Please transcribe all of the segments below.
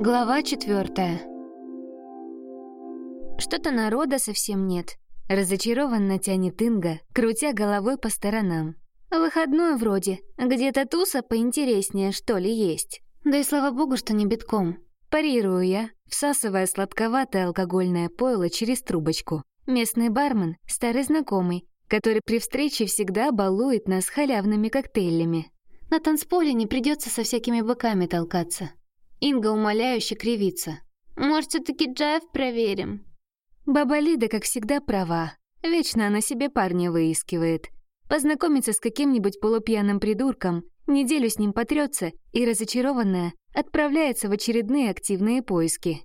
Глава четвертая. Что-то народа совсем нет. Разочарованно тянет Инга, крутя головой по сторонам. Выходной вроде, где-то туса поинтереснее, что ли, есть. Да и слава богу, что не битком. Парирую я, всасывая сладковатое алкогольное пойло через трубочку. Местный бармен — старый знакомый, который при встрече всегда балует нас халявными коктейлями. На танцполе не придется со всякими быками толкаться. Инга умоляюще кривится. «Может, все таки джайв проверим?» Баба Лида, как всегда, права. Вечно она себе парня выискивает. Познакомиться с каким-нибудь полупьяным придурком, неделю с ним потрется и, разочарованная, отправляется в очередные активные поиски.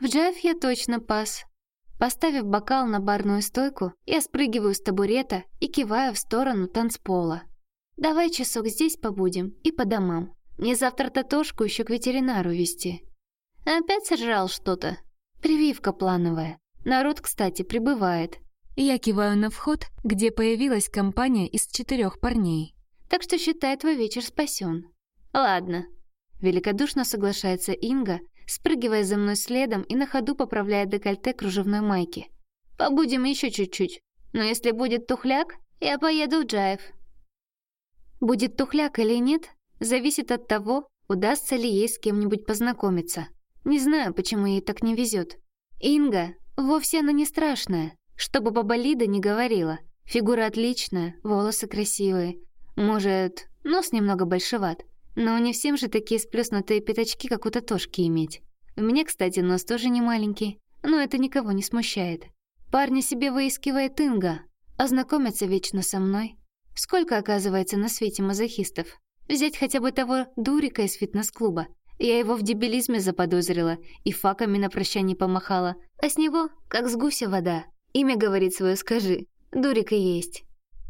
В джайв я точно пас. Поставив бокал на барную стойку, я спрыгиваю с табурета и киваю в сторону танцпола. «Давай часок здесь побудем и по домам. Мне завтра Татошку еще к ветеринару вести. Опять сожрал что-то. Прививка плановая. Народ, кстати, прибывает. Я киваю на вход, где появилась компания из четырех парней. Так что считай, твой вечер спасен. Ладно. Великодушно соглашается Инга, спрыгивая за мной следом и на ходу поправляя декольте кружевной майки. Побудем еще чуть-чуть. Но если будет тухляк, я поеду в Джаев. Будет тухляк или нет, зависит от того, удастся ли ей с кем-нибудь познакомиться. Не знаю, почему ей так не везет. Инга, вовсе она не страшная, чтобы баба Лида не говорила. Фигура отличная, волосы красивые. Может, нос немного большеват. Но не всем же такие сплюснутые пятачки, как у Татошки, иметь. У меня, кстати, нос тоже не маленький, но это никого не смущает. Парня себе выискивает Инга, а знакомится вечно со мной. Сколько, оказывается, на свете мазохистов. Взять хотя бы того дурика из фитнес-клуба. Я его в дебилизме заподозрила и факами на прощание помахала. А с него, как с гуся вода. Имя, говорит свое, скажи. Дурика есть.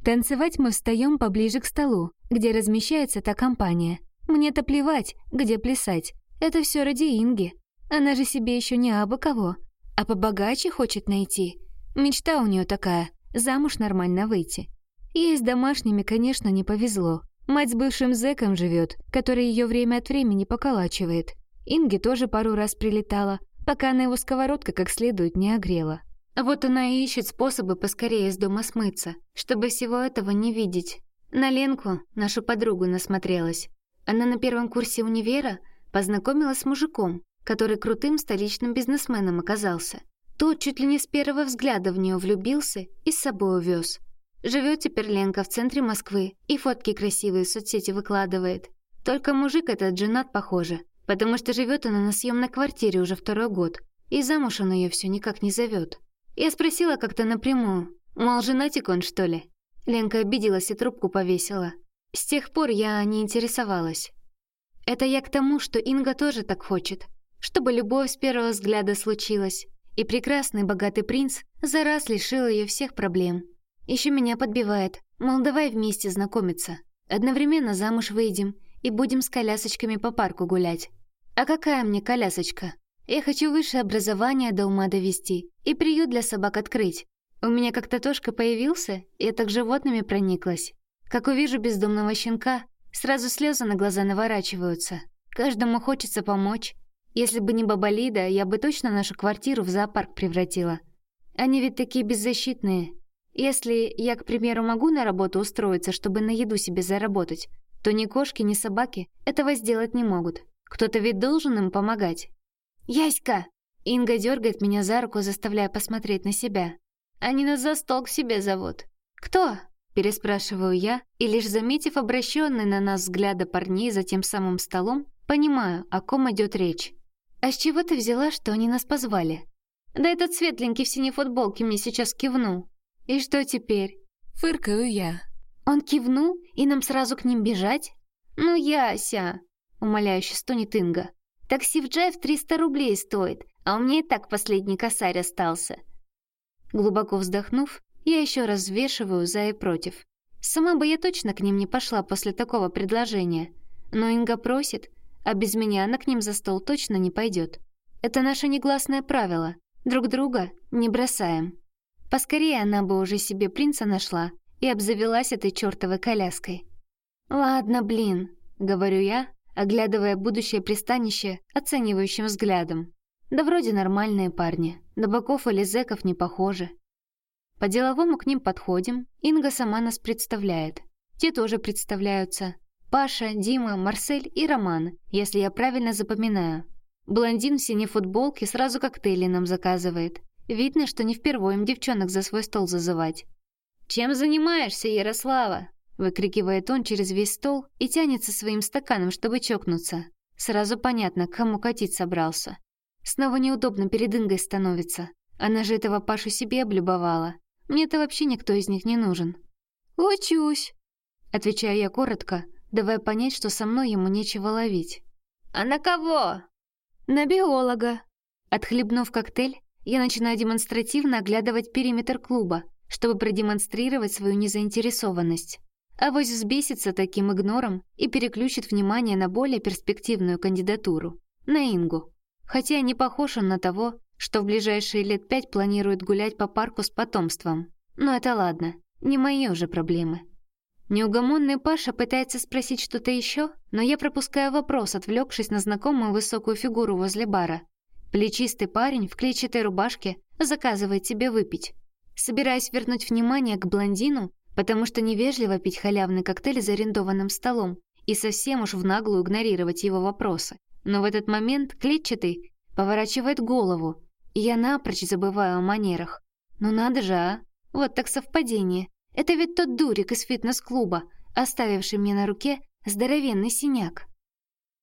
Танцевать мы встаем поближе к столу, где размещается та компания. Мне-то плевать, где плясать. Это все ради Инги. Она же себе еще не абы кого. А побогаче хочет найти. Мечта у нее такая — замуж нормально выйти. Ей с домашними, конечно, не повезло. Мать с бывшим зэком живет, который ее время от времени поколачивает. Инге тоже пару раз прилетала, пока она его сковородка как следует не огрела. Вот она и ищет способы поскорее из дома смыться, чтобы всего этого не видеть. На Ленку, нашу подругу, насмотрелась. Она на первом курсе универа познакомилась с мужиком, который крутым столичным бизнесменом оказался. Тот чуть ли не с первого взгляда в нее влюбился и с собой увез. Живет теперь Ленка в центре Москвы и фотки красивые в соцсети выкладывает. Только мужик этот женат, похоже, потому что живет она на съемной квартире уже второй год, и замуж он ее все никак не зовет. Я спросила как-то напрямую, мол, женатик он, что ли? Ленка обиделась и трубку повесила. С тех пор я не интересовалась. Это я к тому, что Инга тоже так хочет, чтобы любовь с первого взгляда случилась, и прекрасный богатый принц за раз лишил ее всех проблем. Еще меня подбивает, мол, давай вместе знакомиться. Одновременно замуж выйдем и будем с колясочками по парку гулять. А какая мне колясочка? Я хочу высшее образование до ума довести и приют для собак открыть. У меня как-то Тошка появился, я так животными прониклась. Как увижу бездомного щенка, сразу слезы на глаза наворачиваются. Каждому хочется помочь. Если бы не баба Лида, я бы точно нашу квартиру в зоопарк превратила. Они ведь такие беззащитные, если я, к примеру, могу на работу устроиться, чтобы на еду себе заработать, то ни кошки, ни собаки этого сделать не могут. Кто-то ведь должен им помогать. «Яська!» Инга дергает меня за руку, заставляя посмотреть на себя. «Они нас за стол к себе зовут». «Кто?» Переспрашиваю я, и лишь заметив обращенный на нас взгляды парней за тем самым столом, понимаю, о ком идет речь. «А с чего ты взяла, что они нас позвали?» «Да этот светленький в синей футболке мне сейчас кивнул. «И что теперь?» Фыркаю я. Он кивнул, и нам сразу к ним бежать? «Ну, Яся!» — умоляюще стонет Инга. «Такси в Джайв 300 рублей стоит, а у меня и так последний косарь остался». Глубоко вздохнув, я еще раз взвешиваю за и против. Сама бы я точно к ним не пошла после такого предложения. Но Инга просит, а без меня она к ним за стол точно не пойдет. Это наше негласное правило. Друг друга не бросаем. Поскорее она бы уже себе принца нашла и обзавелась этой чёртовой коляской. «Ладно, блин», — говорю я, оглядывая будущее пристанище оценивающим взглядом. Да вроде нормальные парни, до боков или зэков не похожи. По-деловому к ним подходим, Инга сама нас представляет. Те тоже представляются. Паша, Дима, Марсель и Роман, если я правильно запоминаю. Блондин в синей футболке сразу коктейли нам заказывает. Видно, что не впервые им девчонок за свой стол зазывать. «Чем занимаешься, Ярослава?» Выкрикивает он через весь стол и тянется своим стаканом, чтобы чокнуться. Сразу понятно, к кому катить собрался. Снова неудобно перед Ингой становится. Она же этого Пашу себе облюбовала. Мне-то вообще никто из них не нужен. «Учусь», — отвечаю я коротко, давая понять, что со мной ему нечего ловить. «А на кого?» «На биолога». Отхлебнув коктейль, я начинаю демонстративно оглядывать периметр клуба, чтобы продемонстрировать свою незаинтересованность. Авось взбесится таким игнором и переключит внимание на более перспективную кандидатуру — на Ингу. Хотя не похож он на того, что в ближайшие лет пять планирует гулять по парку с потомством. Но это ладно, не мои уже проблемы. Неугомонный Паша пытается спросить что-то еще, но я пропускаю вопрос, отвлекшись на знакомую высокую фигуру возле бара. Плечистый парень в клетчатой рубашке заказывает себе выпить. Собираюсь вернуть внимание к блондину, потому что невежливо пить халявный коктейль за арендованным столом и совсем уж в наглую игнорировать его вопросы. Но в этот момент клетчатый поворачивает голову, и я напрочь забываю о манерах. Ну надо же, а? Вот так совпадение. Это ведь тот дурик из фитнес-клуба, оставивший мне на руке здоровенный синяк.